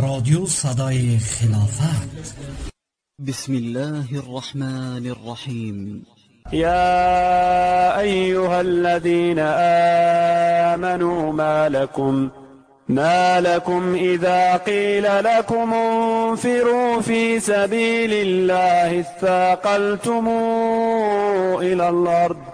رادیو صدای خلافت. بسم الله الرحمن الرحيم يا أيها الذين آمنوا ما لكم ما لكم إذا قيل لكم انفروا في سبيل الله اثاقلتم إلى الأرض.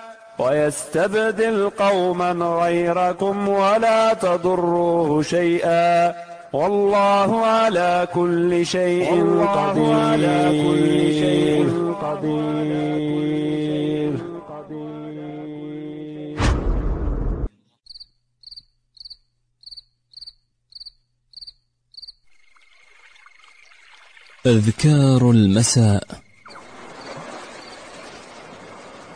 ويستبدل قوما غيركم ولا تضروه شيئا والله على كل شيء قدير على كل شيء قدير. أذكار المساء.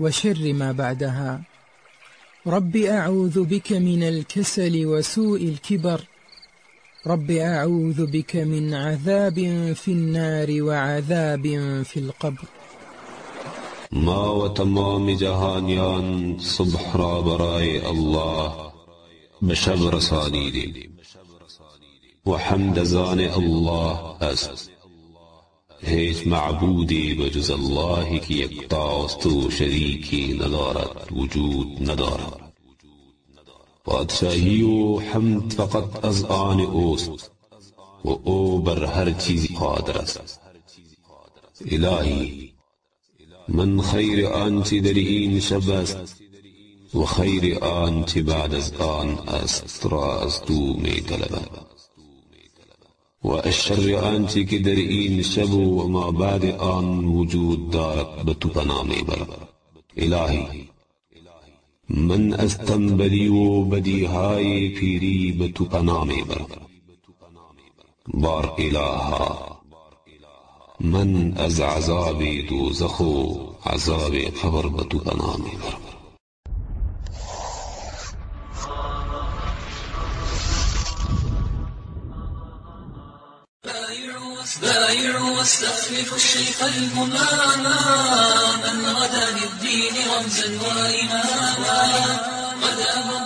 وشر ما بعدها. رب أعوذ بك من الكسل وسوء الكبر. رب أعوذ بك من عذاب في النار وعذاب في القبر. ما و تمام جهانیان صبح را برای الله به شب رسانیدیم و حمد زان الله است. هیچ معبودی بجز الله که یکتاست و شریکی ندارد وجود ندارد پادشاهی و حمد فقط از آن اوست و أو بر هر چیزی قادر است الهی من خیر آنچه در این شب است و خیر آنچه بعد از آن است را از تو می طلبم وأشر أنت كدرئين سبو وما بعد آن وجود دارك بتبنامي بر إلهي، من استم بدیو بدی ہائی پھیری بتو بر بار الہا من از عذاب دوزخو عذاب قبر بتو پنا برمر برم بايعوا واستخلفوا الشيخ المماما من غدا للدين رمزا وإماما. غدا من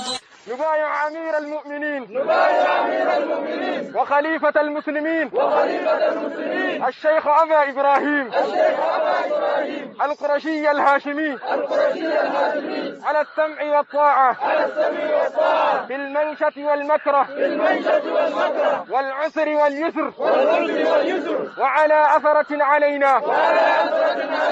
نبايع أمير المؤمنين. نبايع أمير المؤمنين. وخليفة المسلمين. وخليفة المسلمين. الشيخ أبا إبراهيم. الشيخ أبا إبراهيم. القرشي الهاشمي. على السمع والطاعة. في المنشة والمكره. والعسر واليسر. والعسر واليسر وعلى أثرة علينا وعلى أثرة علينا.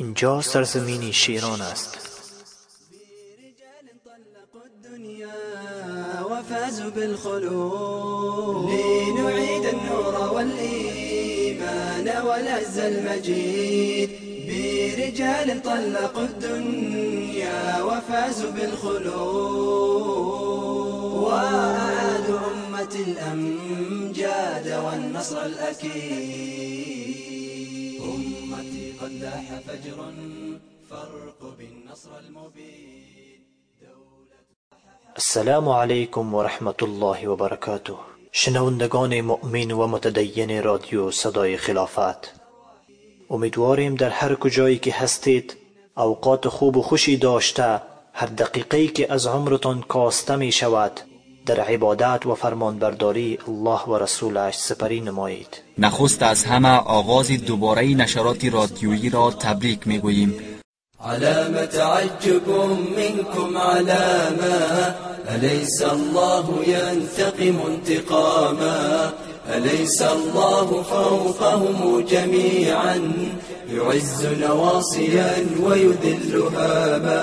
اینجا سرزمین شیران است. وفازوا بالخلود لنعيد النور والإيمان والعز المجيد برجال طلقوا الدنيا وفازوا بالخلود. وأعادوا أمة الأمجاد والنصر الأكيد. لاح فجر فرق بالنصر المبين. السلام علیکم و الله و شنوندگان مؤمن و متدین رادیو صدای خلافت. امیدواریم در هر کجایی که هستید اوقات خوب و خوشی داشته هر دقیقه که از عمرتان کاسته می شود در عبادت و فرمانبرداری الله و رسولش سپری نمایید. نخست از همه آغاز دوباره نشرات رادیویی را تبریک می گوییم علام تعجب منكم علامة أليس الله ينتقم انتقاما؟ أليس الله فوقهم جميعا يعز نواصيا ويذل هاما؟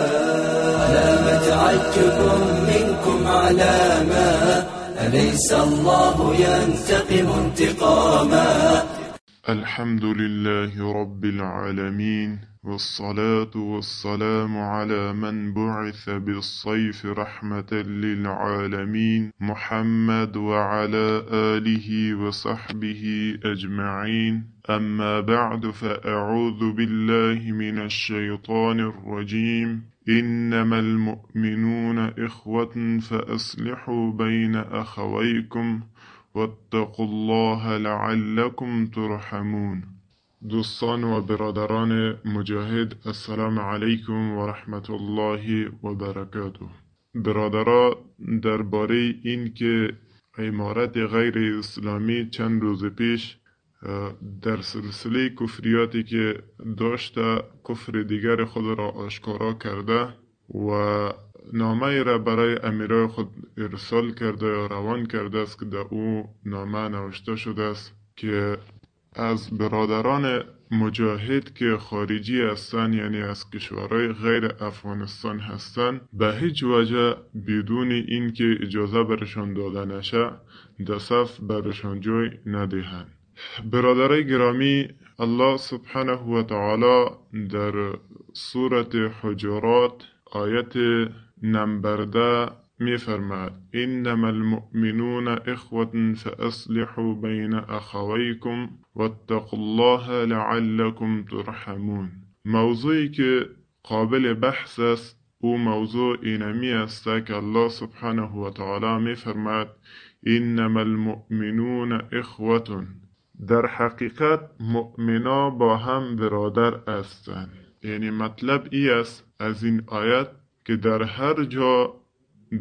علام تعجب منكم علامة أليس الله ينتقم انتقاما. الحمد لله رب العالمين والصلاة والسلام على من بعث بالصيف رحمة للعالمين محمد وعلى آله وصحبه أجمعين. أما بعد فأعوذ بالله من الشيطان الرجيم. إنما المؤمنون إخوة فأصلحوا بين أخويكم واتقوا الله لعلكم ترحمون. دوستان و برادران مجاهد السلام علیکم و رحمت الله و برکاته. برادرا درباره این که عمارت غیر اسلامی چند روز پیش در سلسله کفریاتی که داشته کفر دیگر خود را آشکارا کرده و نامه را برای امیرای خود ارسال کرده یا روان کرده است که در او نامه نوشته شده است که از برادران مجاهد که خارجی هستند یعنی از کشورهای غیر افغانستان هستند به هیچ وجه بدون اینکه اجازه برشان داده نشه در صف برشان جای ندهند. برادرای گرامی الله سبحانه و تعالی در سورت حجرات آیت نمبر می فرماد انما المؤمنون اخوة فأصلحوا بین اخویکم واتقوا الله لعلكم ترحمون. موضوعی که قابل بحث است أو موضوع اینمی است که الله سبحانه و تعالی می فرماد انما المؤمنون اخوة در حقیقت مؤمنا با هم برادر هستند. یعنی مطلب ای است از این آیت که در هر جا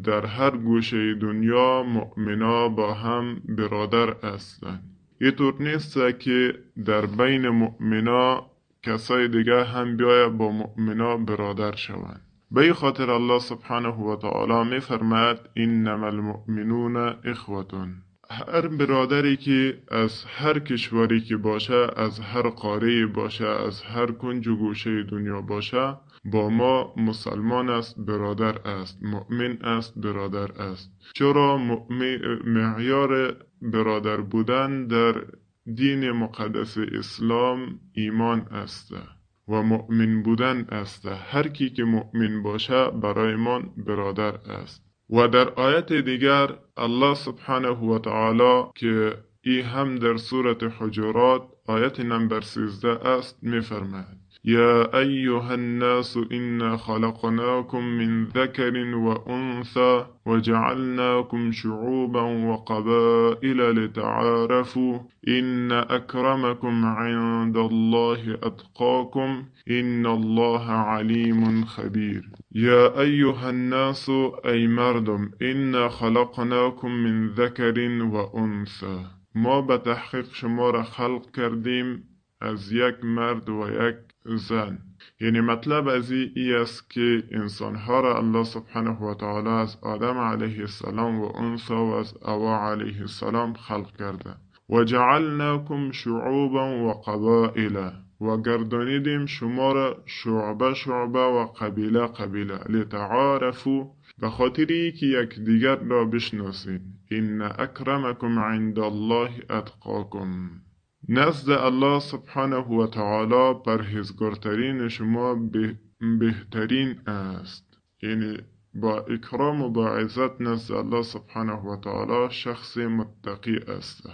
در هر گوشه دنیا مؤمنا با هم برادر هستند. اینطور نیست که در بین مؤمنا کسای دیگه هم بیای با مؤمنا برادر شوند. به خاطر الله سبحانه و تعالی می فرماد انما المؤمنون اخوتون هر برادری که از هر کشوری که باشه از هر قاره باشه از هر کنج و گوشه دنیا باشه با ما مسلمان است برادر است مؤمن است برادر است. چرا معیار برادر بودن در دین مقدس اسلام ایمان است و مؤمن بودن است. هر کی که مؤمن باشه برای من برادر است. و در آیت دیگر الله سبحانه و تعالی که ای هم در صورت حجرات آیت نمبر 13 است میفرماید. يا أيها الناس إنا خلقناكم من ذكر وأنثى وجعلناكم شعوبا وقبائل لتعارفوا إن أكرمكم عند الله أتقاكم إن الله عليم خبير. يا أيها الناس أي مردم إنا خلقناكم من ذكر وأنثى. ما بتحقيق شما خلق کردیم از یک مرد و یک زن. یعنی مطلب از ای است که انسانها را الله سبحانه و تعالی از آدم علیه السلام و انسا و از اوا علیه السلام خلق کرده. و جعلناکم شعوبا و قبائل. و گردانیدیم شما را شعبه شعبه و قبیله قبیله. لتعارفو به خاطری که یک دیگر را بشناسید این اکرمکم عند الله اتقاکم. نزد الله سبحانه و تعالی پرهیزگارترین شما بهترین است. یعنی با اکرام و با عزت نزد الله سبحانه و تعالی شخص متقی است.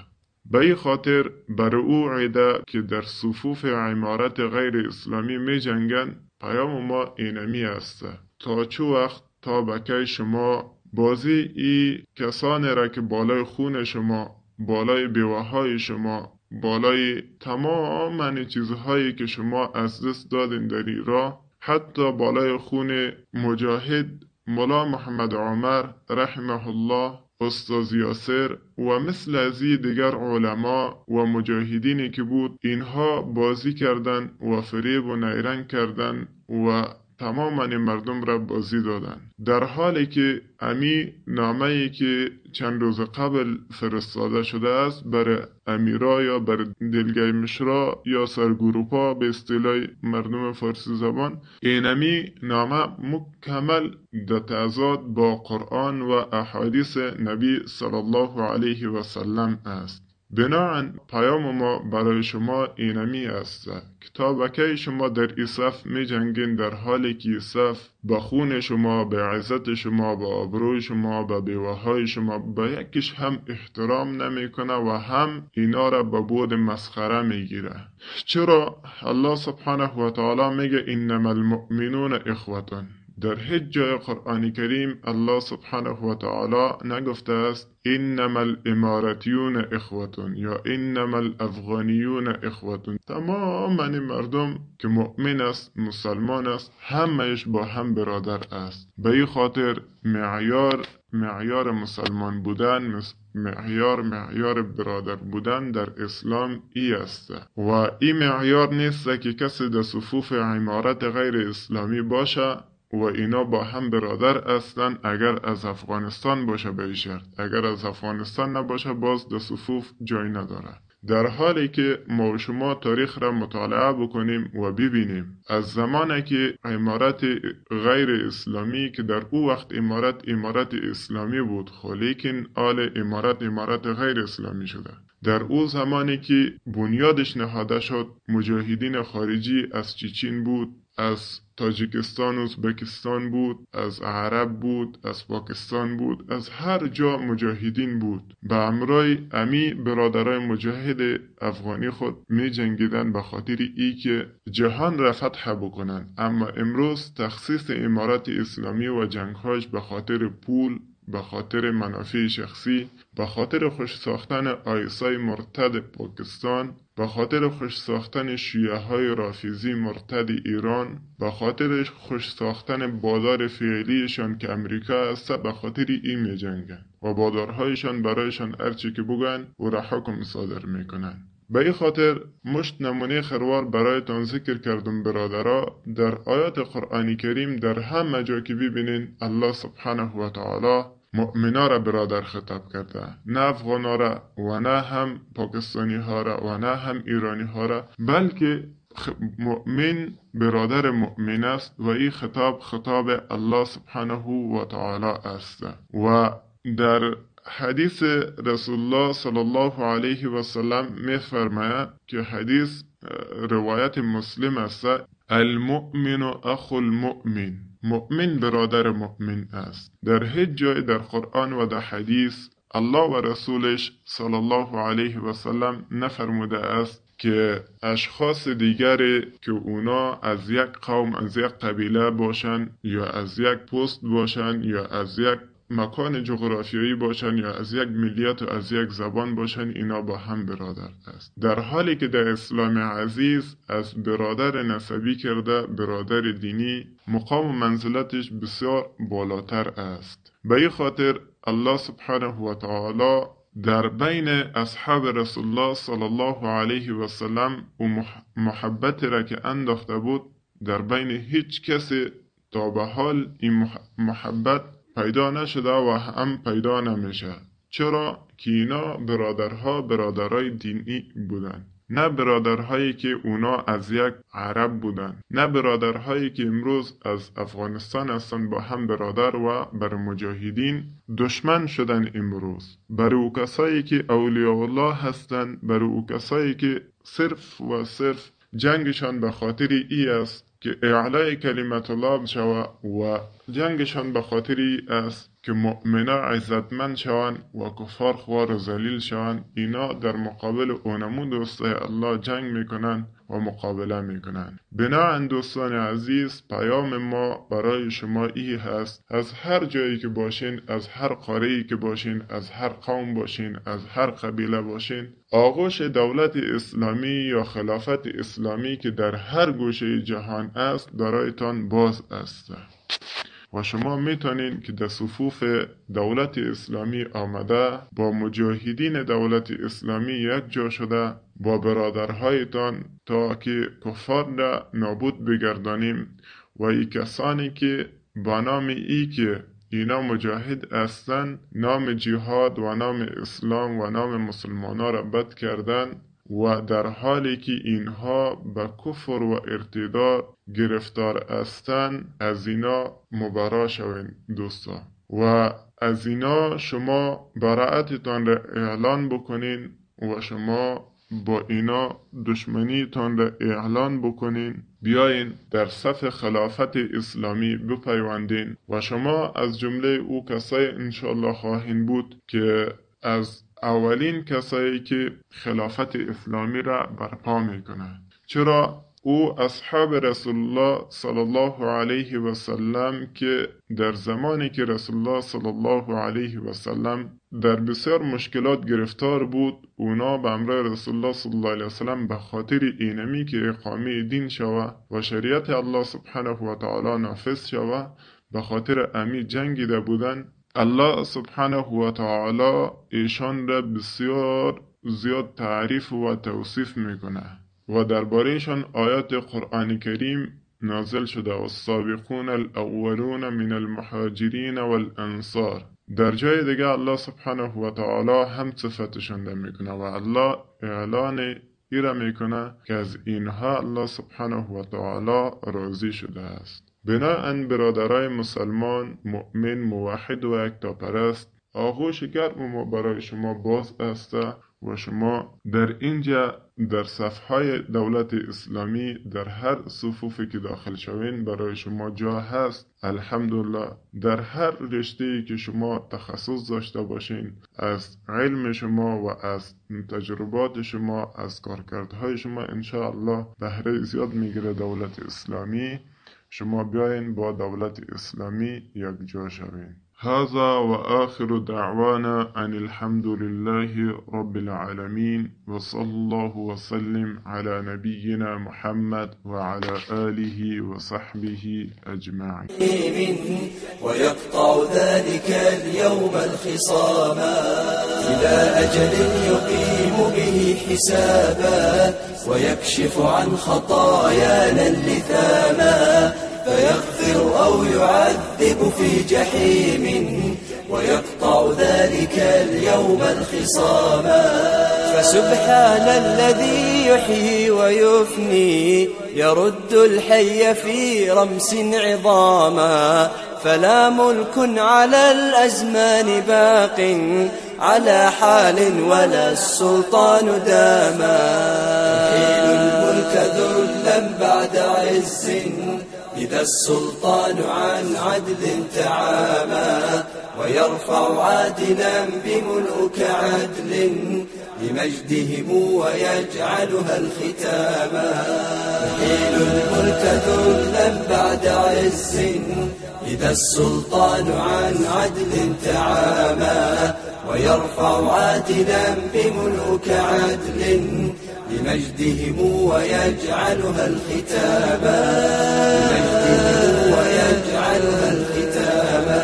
به این خاطر بر او عیده که در صفوف عمارت غیر اسلامی می جنگن پیام ما اینمی است. تا چو وقت تا بکه شما بازی ای کسانی را که بالای خون شما بالای بیوه های شما بالای تمام چیزهایی که از دست دادین در را حتی بالای خون مجاهد ملا محمد عمر رحمه الله استاز یاسر و مثل ازی دیگر علما و مجاهدینی که بود اینها بازی کردن و فریب و نیرنگ کردن و تماما مردم را بازی دادن در حالی که امی نامه ای که چند روز قبل فرستاده شده است بر امیرا یا بر دلگی مشرا یا سرگروپا به اصطلاح مردم فارسی زبان این امی نامه مکمل در تضاد با قرآن و احادیث نبی صلی الله علیه و سلم است. بناهن پیام ما برای شما اینمی است. که شما در ایصف می جنگین در حالی که ایصف با خون شما به عزت شما با آبروی شما به بیوه شما با یکیش هم احترام نمی‌کنه و هم اینا را به بود مسخره می‌گیره. چرا؟ الله سبحانه و تعالی میگه انما المؤمنون اخوتون در هیچ جای قرآن کریم الله سبحانه و تعالی نگفته است انما الامارتیون اخوتون یا انما الافغانیون اخوتون تمام مردم که مؤمن است مسلمان است همهش با هم برادر است. به این خاطر معیار معیار مسلمان بودن معیار معیار برادر بودن در اسلام ای است. و این معیار نیست که کسی در صفوف عمارت غیر اسلامی باشه و اینا با هم برادر هستند اگر از افغانستان باشه به شرط. اگر از افغانستان نباشه باز در صفوف جای نداره. در حالی که ما و شما تاریخ را مطالعه بکنیم و ببینیم. از زمانی که امارت غیر اسلامی که در او وقت امارت امارت اسلامی بود خب لیکن آل امارت امارت غیر اسلامی شده. در او زمانی که بنیادش نهاده شد مجاهدین خارجی از چیچین بود. از تاجیکستان و ازبکستان بود از عرب بود از پاکستان بود از هر جا مجاهدین بود. به امرای امی برادرای مجاهد افغانی خود می جنگیدن به خاطر ای که جهان را فتح بکنن اما امروز تخصیص امارت اسلامی و جنگهاش به خاطر پول به خاطر منافع شخصی به خاطر خوش ساختن آیسای مرتد پاکستان به خاطر خوش ساختن شیعه های رافیزی مرتد ایران به خاطر خوش ساختن بادار فعلیشان که امریکا است به خاطر این می جنگن و بادارهایشان برایشان ارچی که بگن و را حکم صادر می‌کنن به این خاطر مشت نمونه خروار برایتان ذکر کردم برادرا. در آیات قرآنی کریم در همه جا که ببینین الله سبحانه و تعالی مؤمنا را برادر خطاب کرده. نه افغانا را و نه هم پاکستانی ها را و نه هم ایرانی ها را بلکه مؤمن برادر مؤمن است و این خطاب خطاب الله سبحانه و تعالی است. و در حدیث رسول الله صلی الله علیه و سلم می که حدیث روایت مسلم است. المؤمن اخو المؤمن. مؤمن برادر مؤمن است. در هیچ جای در قرآن و در حدیث الله و رسولش صلی الله علیه و سلم نفرموده است که اشخاص دیگری که اونا از یک قوم از یک قبیله باشن یا از یک پست باشن یا از یک مکان جغرافیایی باشن یا از یک ملیت و از یک زبان باشن اینا با هم برادر است. در حالی که در اسلام عزیز از برادر نسبی کرده برادر دینی مقام و منزلتش بسیار بالاتر است. به این خاطر الله سبحانه و تعالی در بین اصحاب رسول الله صلی الله علیه و سلم و محبت را که انداخته بود در بین هیچ کسی تا به حال این محبت پیدا نشده و هم پیدا نمیشه. چرا؟ که اینا برادرها برادرای دینی بودن. نه برادرهایی که اونا از یک عرب بودن. نه برادرهایی که امروز از افغانستان هستند با هم برادر و بر مجاهدین دشمن شدن امروز. بر او کسایی که اولیاء الله هستند بر او کسایی که صرف و صرف جنگشان به خاطر ای است که اعلای کلمت الله شود و جنگشان به خاطری است که مؤمنا عزتمند شوند و کفار خوار و ذلیل شوند اینا در مقابل اونمون دوستای الله جنگ می‌کنن و مقابله می‌کنن بناهن دوستان عزیز پیام ما برای شما ای هست از هر جایی که باشین از هر قاره که باشین از هر قوم باشین از هر قبیله باشین آغوش دولت اسلامی یا خلافت اسلامی که در هر گوشه جهان است برایتان باز است. و شما می‌تونین که در صفوف دولت اسلامی آمده با مجاهدین دولت اسلامی یک جا شده با برادرهایتان تا که کفار را نابود بگردانیم و ای کسانی که با نام ای که اینا مجاهد هستند نام جهاد و نام اسلام و نام مسلمانان را بد کردن و در حالی که اینها به کفر و ارتداد گرفتار هستند از اینا مبرا شوین دوستا. و از اینا شما براعتتان را اعلان بکنین و شما با اینا دشمنیتان را اعلان بکنین. بیاین در صف خلافت اسلامی بپیوندین. و شما از جمله او کسای انشالله خواهین بود که از اولین کسایی که خلافت اسلامی را برپا می‌کنند. چرا؟ او اصحاب رسول الله صلی الله علیه و سلم که در زمانی که رسول الله صلی الله علیه و سلم در بسیار مشکلات گرفتار بود اونا به امر رسول الله صلی الله علیه و سلم به خاطر اینمی که اقامه دین شوه و شریعت الله سبحانه و تعالی نافذ شوه به خاطر امی جنگیده بودن الله سبحانه و تعالی ایشان را بسیار زیاد تعریف و توصیف می‌کنه و دربارهشان آیات قرآن کریم نازل شده و السابقون الاولون من المحاجرین والانصار در جای دیگه الله سبحانه و تعالی هم صفتشان می‌کنه و الله اعلان ایره می‌کنه که از اینها الله سبحانه و تعالی راضی شده است. بناهن برادرای مسلمان مؤمن موحد و یکتاپرست آغوش گرم ما برای شما باز است و شما در اینجا در صفهای دولت اسلامی در هر صفوفی که داخل شوین برای شما جا هست الحمدلله در هر رشته که شما تخصص داشته باشین از علم شما و از تجربات شما از کارکردهای شما انشاءالله بهره زیاد می‌گیره دولت اسلامی. شما بیاین با دولت اسلامی یک جا شوین. هذا وآخر دعوانا أن الحمد لله رب العالمين وصلى الله وسلم على نبينا محمد وعلى آله وصحبه أجمعين ويقطع ذلك اليوم الخصاما إلى أجل يقيم به حسابا ويكشف عن خطايانا اللثاما فيغفر أو يعذب في جحيم ويقطع ذلك اليوم الخصاما فسبحان الذي يحيي ويفني يرد الحي في رمس عظاما فلا ملك على الأزمان باق على حال ولا السلطان داما. يحيل الملك ذلا بعد عز إذا السلطان عن عدل تعامى ويرفع عادلا بملوك عدل لمجدهم ويجعلها الختاما يحيل الملك ذلا بعد عز إذا السلطان عن عدل تعامى ويرفع عادلا بملوك عدل لمجدهم ويجعلها الختاما لمجدهم ويجعلها الختاما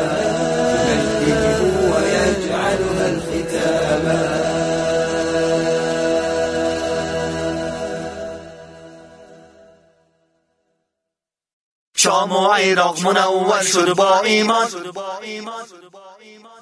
لمجدهم ويجعلها الختاما شام و عراق منور شد با ایمان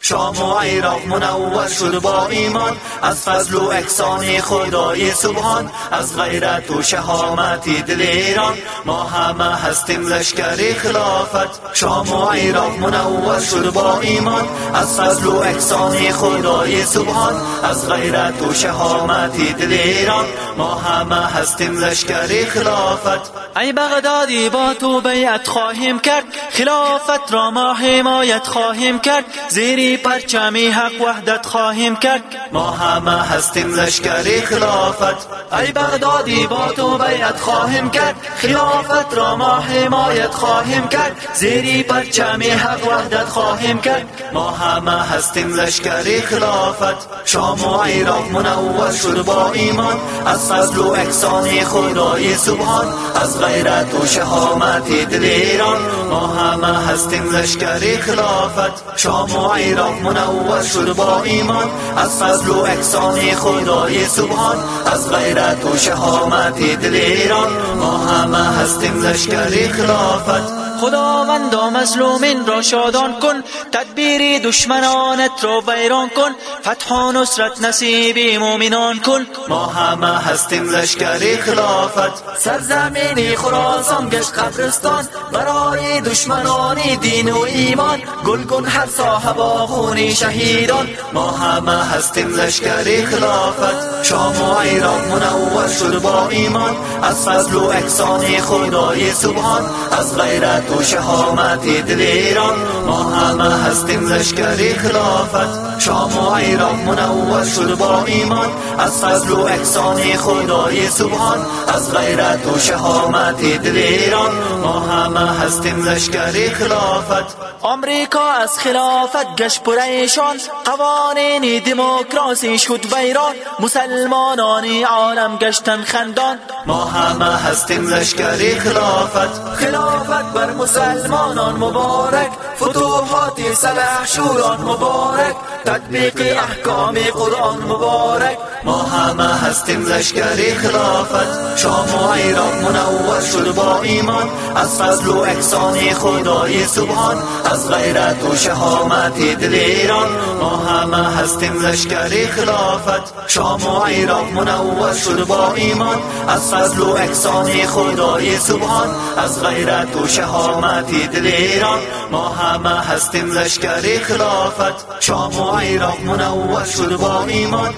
شام و عراق منور شد با ایمان. از فضل و احسان خدای سبحان از غیرت و شهامت دل ایران. ما همه هستیم لشکر خلافت. شام و عراق منور شد با ایمان. از فضل و احسان خدای سبحان از غیرت و شهامت دل ایران. ما همه هستیم لشکر خلافت. ای بغدادی با تو بیعت خواهیم کرد. خلافت را ما حمایت خواهیم کرد. زیری پرچمی حق وحدت خواهیم کرد ما همه هستیم لشکری خلافت. ای بغدادی با تو بیعت خواهیم کرد خلافت را ما حمایت خواهیم کرد زیری پرچمی حق وحدت خواهیم کرد ما همه هستیم لشکری خلافت. شام و عراق منور شد با ایمان. از فضل و احسان خدای سبحان. از غیرت و شهامت دل ایران. ما همه هستیم لشکری خلافت. شام و عراق منور شد با ایمان. از فضل و احسان خدای سبحان. از غیرت و شهامت دل ایران. ما همه هستیم لشکری خلافت. خداوندا مظلومین را شادان کن تدبیر دشمنانت را ویران کن فتح و نصرت نصیب مؤمنان کن. ما همه هستیم لشکری خلافت سرزمین خراسان گشت قبرستان. برای دشمنان دین و ایمان گل کن هر صاحب خونی شهیدان. ما همه هستیم لشکری خلافت شام و عراق منور شد با ایمان. از فضل و احسان خدای سبحان از غیرت شهامت دل ایران. ما همه هستیم لشکری خلافت. شام و عراق منور شد با ایمان. از فضل و احسان خدای سبحان. از غیرت و شهامت دل ایران. ما همه هستیم لشکری خلافت. آمریکا از خلافت گشت پریشان قوانین دموکراسی شد ویران. مسلمانان عالم گشتن خندان. ما همه هستیم لشکری خلافت. خلافت بر مسلمانان مبارک فتوحات سلح شوران مبارک تطبیق احکام قرآن مبارک. ما همه هستیم لشکری خلافت. شام و عراق منور شد با ایمان. از فضل و احسان خدای سبحان. از غیرت و شهامت دل ایران. ما همه هستیم لشکری خلافت. شام و عراق منور شد با ایمان. از فضل و احسان خدای سبحان. از غیرت و شهامت دل ایران. ما همه هستیم لشکری خلافت. شام و عراق منور شد با ایمان.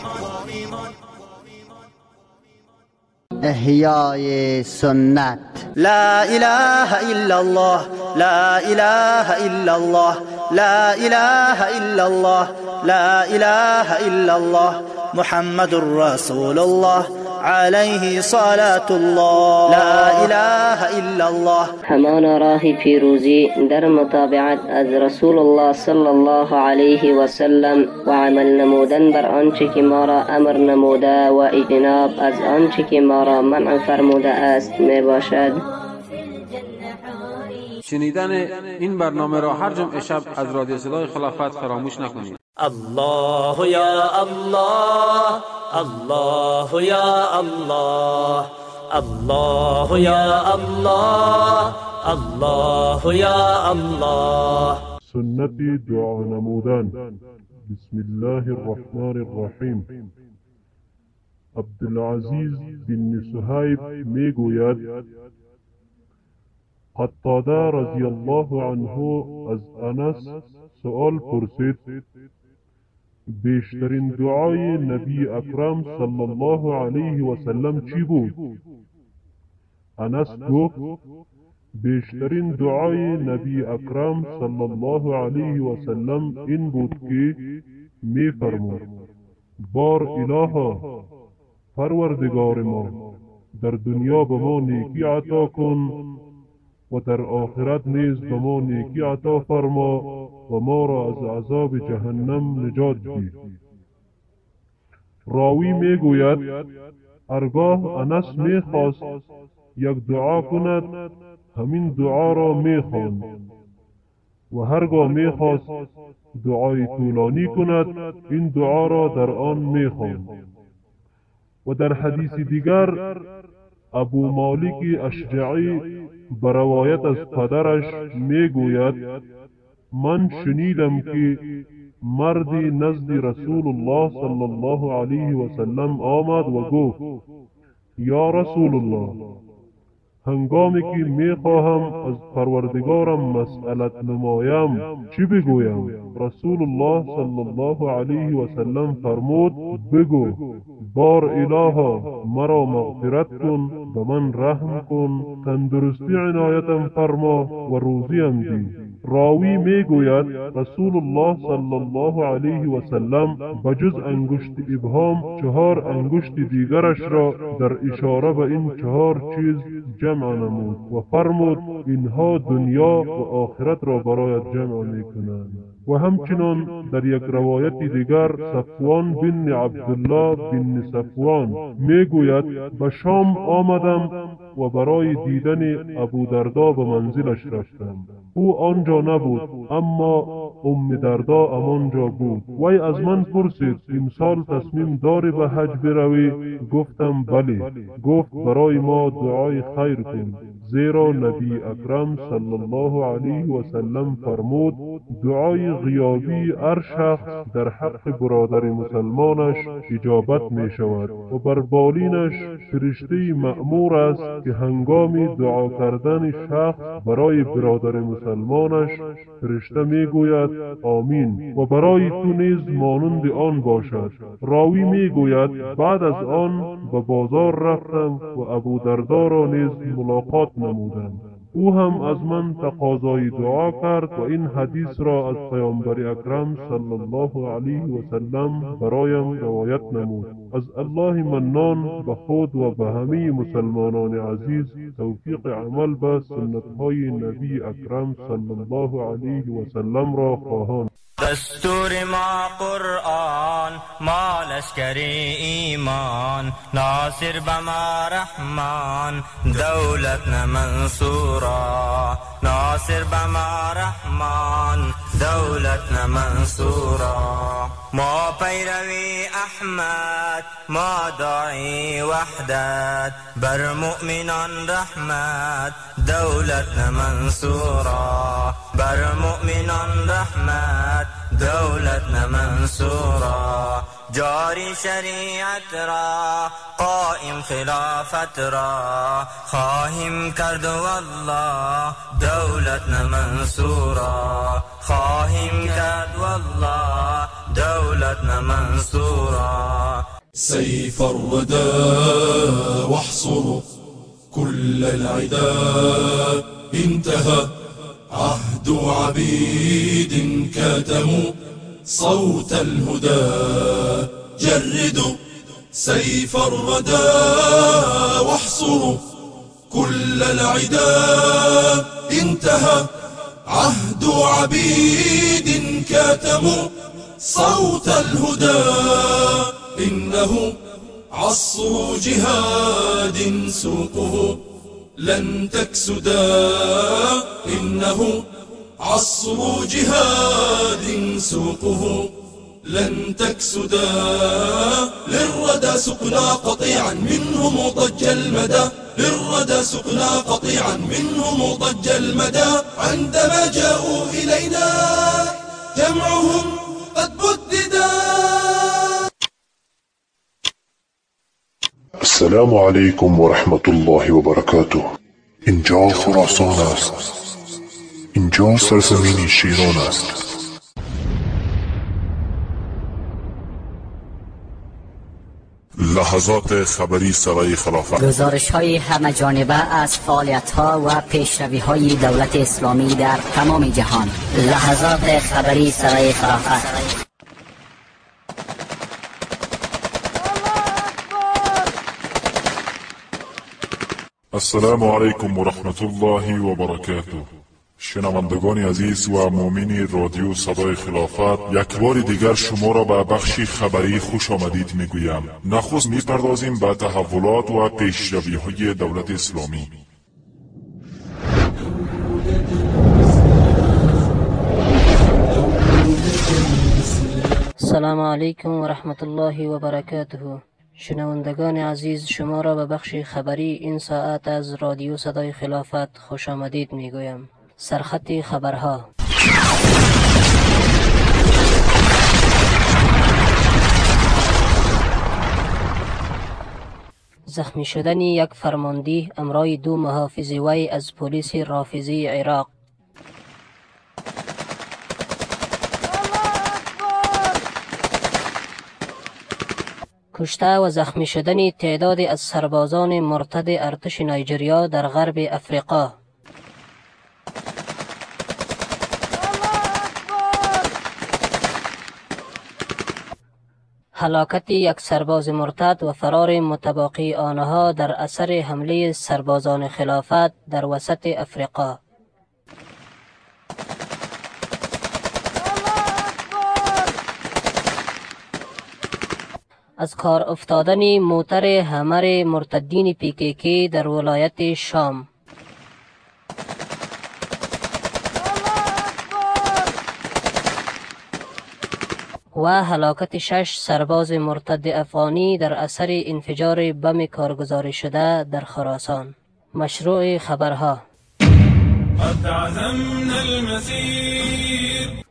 إحیای سنت لا إله إلا الله لا إله إلا الله لا إله إلا الله لا إله إلا الله محمد رسول الله. عليه صلاة الله. لا إله إلا الله. همان راه پیروزی در متابعت از رسول الله صلی الله علیه و سلم و عمل نمودن بر آنچه که ما را أمر نموده و اجناب از آنچه که ما را منع فرموده است می باشد شنیدن این برنامه را هر جمعه شب از رادیو صدای خلافت فراموش نکنید. الله یا الله الله یا الله الله یا الله الله یا الله. سنت دعا نمودن بسم الله الرحمن الرحیم عبدالعزیز بن صهیب می گوید قطاده رضی الله عنه از انس سؤال پرسید. بیشترین دعای نبی اکرم صلی الله علیه و سلم چی بود؟ انس گفت بیشترین دعای نبی اکرم صلی الله علیه و سلم این بود که می فرمود بار الها پروردگار ما در دنیا به ما نیکی عطا کن و در آخرت نیز به ما نیکی عطا فرما و ما را از عذاب جهنم نجات ده راوی می گوید هرگاه انس می خواست یک دعا کند همین دعا را می خواند و هرگاه می خواست دعای طولانی کند این دعا را در آن می خواند و در حدیث دیگر ابو مالک اشجعی به روایت از پدرش می گوید من شنیدم که مردی نزد رسول الله صلی الله علیه و سلم آمد و گفت یا رسول الله هنگامی که می خواهم از پروردگارم مسئلت نمایم چی بگویم؟ رسول الله صلی الله علیه و سلم فرمود بگو بار الها مرا مغفرت کن به من رحم کن تندرستی عنایتم فرما و روزیم دی. راوی می گوید رسول الله صلی الله علیه و سلم بجز انگشت ابهام چهار انگشت دیگرش را در اشاره به این چهار چیز جمع نمود و فرمود اینها دنیا و آخرت را برایت جمع می کنند و همچنان در یک روایت دیگر صفوان بن عبدالله بن صفوان می گوید به شام آمدم و برای دیدن ابو دردا به منزلش رفتم. او آنجا نبود اما ام دردا امانجا بود. وی از من پرسید امسال تصمیم داری به حج بروی؟ گفتم بله. گفت برای ما دعای خیر کن. زیرا نبی اکرم صلی الله علیه و سلم فرمود دعای غیابی هر شخص در حق برادر مسلمانش اجابت می شود و بر بالینش فرشته مأمور است که هنگام دعا کردن شخص برای برادر مسلمانش فرشته می گوید آمین. و برای تو نیز مانند آن باشد. راوی می گوید بعد از آن به بازار رفتم و ابو دردا را نیز ملاقات نمودم او هم از من تقاضای دعا کرد و این حدیث را از پیامبر اکرم صلی الله علیه و سلم برایم روایت نمود. از الله منان به خود و به همه مسلمانان عزیز توفیق عمل به سنت های نبی اکرم صلی الله علیه و سلم را خواهان. دستور ما قرآن ما لشکر ایمان ناصر بما رحمان دولت منصورا ناصر بما رحمان. دولت منصورا ما پیروی أحمد ما داعی وحدت بر مؤمنان رحمت دولت منصورا بر مؤمنان رحمت دولت منصورا جاری شریعت را قائم خلافت را خواهیم کرد والله دولت منصورا خواهیم کرد والله دولت منصورا سيف الردى واحصروا كل العدا. انتهى عهد عبيد كاتموا صوت الهدى. جردوا سيف الردى واحصروا كل العدا. انتهى عهد عبيد كاتموا صوت الهدى. إنه عصر جهاد سوقه. لن تكسدا. إنه عصر جهاد سوقه. لن تكسدا. للردى سقنا قطيعا منه مضج المدى. للردى سقنا قطيعا منه مضج المدى. عندما جاءوا إلينا جمعهم قد بددا السلام عليكم ورحمة الله وبركاته. اینجا خراسان است اینجا سرزمین شیران است لحظات خبری سرای خلافت. گزارش های همه جانبه از فعالیت ها و پیشروی های دولت اسلامی در تمام جهان. لحظات خبری سرای خلافت. السلام علیکم و رحمت الله و برکاته شنوندگان عزیز و مؤمنی رادیو صدای خلافت یک بار دیگر شما را به بخش خبری خوش آمدید می‌گویم. نخست می‌پردازیم به تحولات و پیشروی های دولت اسلامی. السلام علیکم و رحمت الله و برکاته شنوندگان عزیز شما را به بخش خبری این ساعت از رادیو صدای خلافت خوش آمدید می گویم. سرخط خبرها زخمی شدن یک فرماندهی امرای دو محافظ وی از پلیس رافضی عراق کشته و زخمی شدن تعدادی از سربازان مرتد ارتش نایجریا در غرب افریقا. هلاکت یک سرباز مرتد و فرار متباقی آنها در اثر حمله سربازان خلافت در وسط افریقا. از کار افتادن موتر همر مرتدین پیکیکی در ولایت شام. و هلاکت شش سرباز مرتد افغانی در اثر انفجار بم کارگزاری شده در خراسان. مشروع خبرها.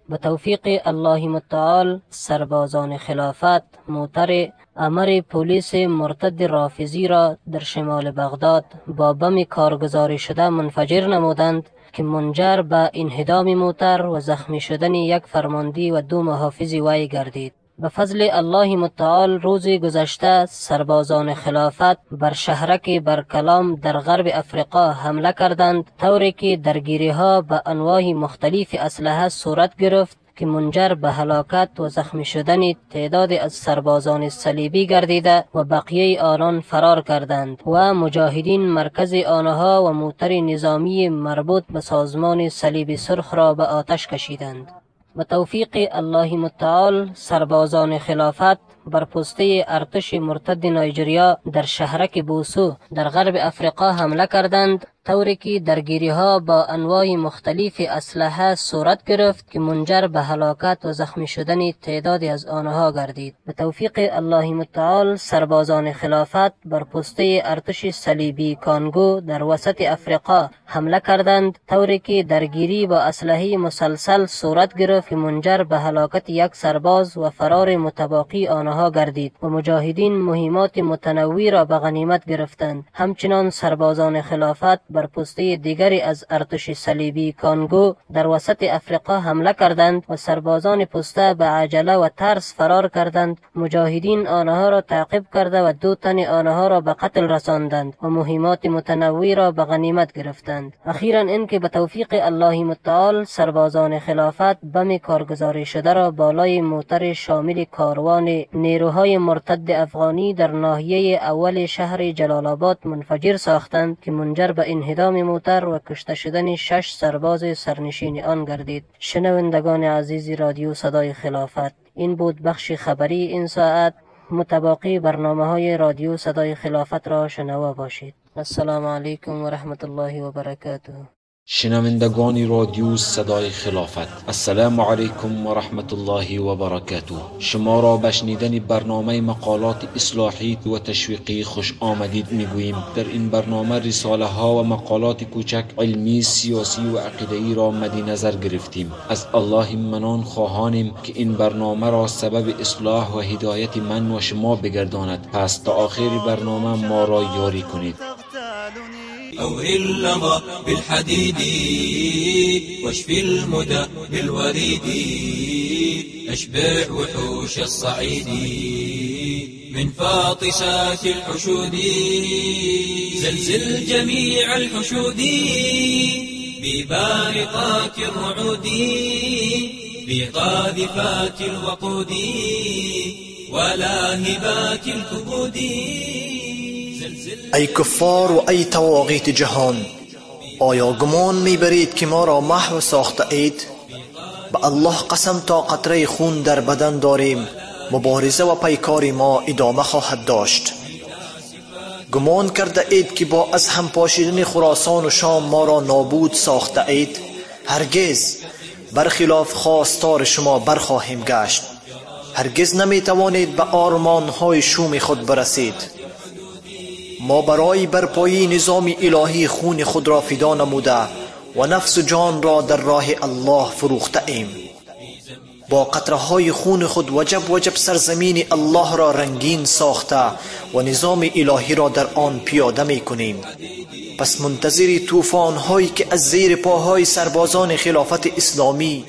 به توفیق الله متعال سربازان خلافت موتر امر پلیس مرتد رافزی را در شمال بغداد با بم کارگزاری شده منفجر نمودند که منجر به انهدام موتر و زخمی شدن یک فرماندی و دو محافظ وی گردید. به فضل الله متعال روز گذشته سربازان خلافت بر شهرک برکلام در غرب افریقا حمله کردند طوری که درگیری ها به انواع مختلف اسلحه صورت گرفت که منجر به هلاکت و زخمی شدن تعداد از سربازان صلیبی گردیده و بقیه آنان فرار کردند و مجاهدین مرکز آنها و موتر نظامی مربوط به سازمان صلیب سرخ را به آتش کشیدند. به توفیق الله متعال سربازان خلافت بر پسته ارتش مرتد نایجریا در شهرک بوسو در غرب افریقا حمله کردند طوری که درگیری ها با انواع مختلف اسلحه صورت گرفت که منجر به هلاکت و زخمی شدن تعدادی از آنها گردید. به توفیق الله متعال سربازان خلافت بر پسته ارتش صلیبی کانگو در وسط افریقا حمله کردند طوری که درگیری با اسلحه مسلسل صورت گرفت که منجر به هلاکت یک سرباز و فرار متباقی آنها گردید و مجاهدین مهمات متنوعی را به غنیمت گرفتند. همچنان سربازان خلافت بر پسته دیگری از ارتش صلیبی کانگو در وسط افریقا حمله کردند و سربازان پسته به عجله و ترس فرار کردند. مجاهدین آنها را تعقیب کرده و دو تن آنها را به قتل رساندند و مهمات متنوعی را به غنیمت گرفتند. اخیرا اینکه به توفیق الله متعال سربازان خلافت بم کارگزاری شده را بالای موتر شامل کاروان نیروهای مرتد افغانی در ناحیه اول شهر جلال آباد منفجر ساختند که منجر به انهدام موتر و کشته شدن شش سرباز سرنشین آن گردید. شنوندگان عزیز رادیو صدای خلافت. این بود بخش خبری این ساعت. متباقی برنامه های رادیو صدای خلافت را شنوا باشید. السلام علیکم و رحمت الله و برکاته. شنوندگان رادیو صدای خلافت. السلام علیکم و رحمت الله و برکاته. شما را به شنیدن برنامه مقالات اصلاحی و تشویقی خوش آمدید می‌گوییم. در این برنامه رساله ها و مقالات کوچک علمی سیاسی و عقیده‌ای را مد نظر گرفتیم. از الله منان خواهانیم که این برنامه را سبب اصلاح و هدایت من و شما بگرداند. پس تا آخر برنامه ما را یاری کنید. أور اللظى بالحديد واشف المدى بالوريد. أشبع وحوش الصعيد من فاطسات الحشود. زلزل جميع الحشود ببارقات الرعود بقاذفات الوقود ولاهبات الكبود. ای کفار و ای تواغیت جهان آیا گمان می‌برید که ما را محو ساخته اید؟ به الله قسم تا قطره خون در بدن داریم مبارزه و پیکار ما ادامه خواهد داشت. گمان کرده اید که با از هم پاشیدن خراسان و شام ما را نابود ساخته اید؟ هرگز برخلاف خواستار شما برخواهیم گشت. هرگز نمی توانید به آرمان های شوم خود برسید. ما برای برپایی نظام الهی خون خود را فدا نموده و نفس و جان را در راه الله فروخته ایم. با قطره های خون خود وجب وجب سرزمین الله را رنگین ساخته و نظام الهی را در آن پیاده می کنیم. پس منتظر توفان هایی که از زیر پاهای سربازان خلافت اسلامی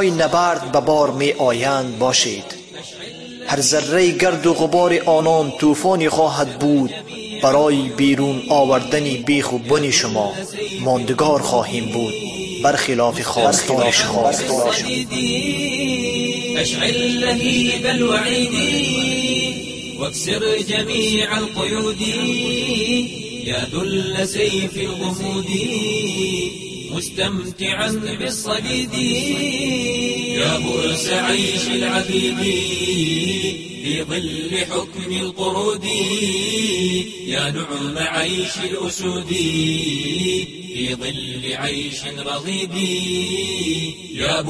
های نبرد به بار می آیند باشید. هر ذره گرد و غبار آنان طوفانی خواهد بود. برای بیرون آوردن بیخ و بن شما ماندگار خواهیم بود. برخلاف خواستان شما. أشعل لهيب الوعيد واكسر جميع القيود يا ذل سيف الغمود مستمتعا بالصديد. يا بؤس عيش العبيد في ظل حكم القرود. يا نعم عيش الأسود في ظل عيش رغيد يا